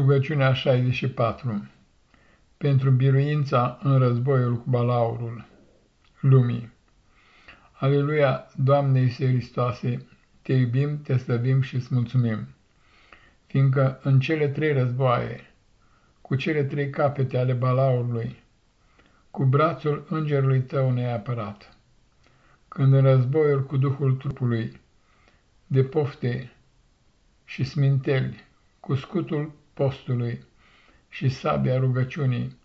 Rugăciunea 64 Pentru biruința în războiul cu balaurul lumii. Aleluia, Doamne Iisuse Hristoase, Te iubim, Te slăvim și îți mulțumim, fiindcă în cele trei războaie, cu cele trei capete ale balaurului, cu brațul îngerului Tău ne-ai apărat. Când în războiul cu Duhul trupului, de pofte și sminteli, cu scutul postului și sabia rugăciunii,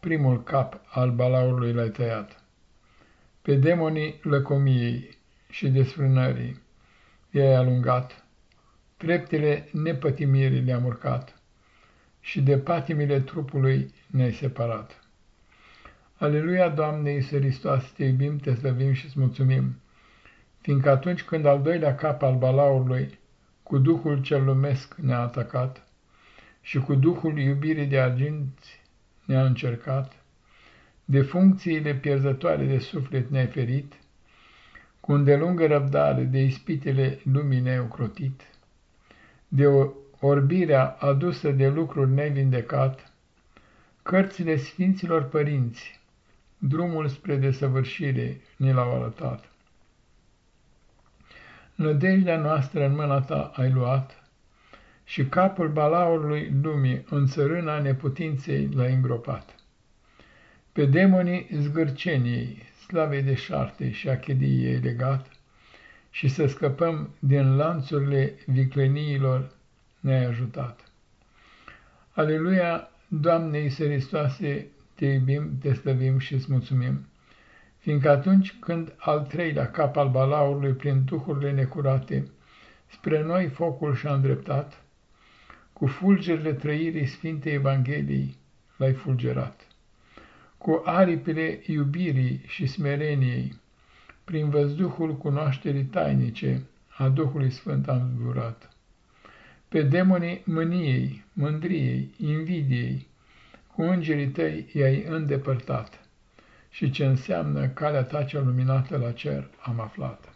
primul cap al balaurului l-ai tăiat. Pe demonii lăcomiei și desfrânării i-ai alungat, treptele nepătimirii le-am urcat și de patimile trupului ne-ai separat. Aleluia, Doamne Iisus Hristos, te iubim, te slăvim și îți mulțumim, fiindcă atunci când al doilea cap al balaurului cu Duhul cel lumesc ne-a atacat, și cu Duhul iubirii de argint ne-a încercat, de funcțiile pierzătoare de suflet ne-ai ferit, cu îndelungă răbdare de ispitele lumii ne-ai ocrotit, de o orbirea adusă de lucruri nevindecat, cărțile Sfinților Părinți, drumul spre desăvârșire ne l-au arătat. Nădejdea noastră în mâna ta ai luat, și capul balaurului lumii în țărâna neputinței l-a îngropat. Pe demonii zgârceniei, slavei de șarte și achediei legat, și să scăpăm din lanțurile vicleniilor ne-ai ajutat. Aleluia, Doamne Iiseristoase, te iubim, te slăvim și îți mulțumim, fiindcă atunci când al treilea cap al balaurului prin duhurile necurate spre noi focul și-a îndreptat, cu fulgerile trăirii Sfintei Evangheliei l-ai fulgerat. Cu aripile iubirii și smereniei, prin văzduhul cunoașterii tainice a Duhului Sfânt am zburat. Pe demonii mâniei, mândriei, invidiei, cu îngerii tăi i-ai îndepărtat și ce înseamnă calea ta cea luminată la cer am aflat.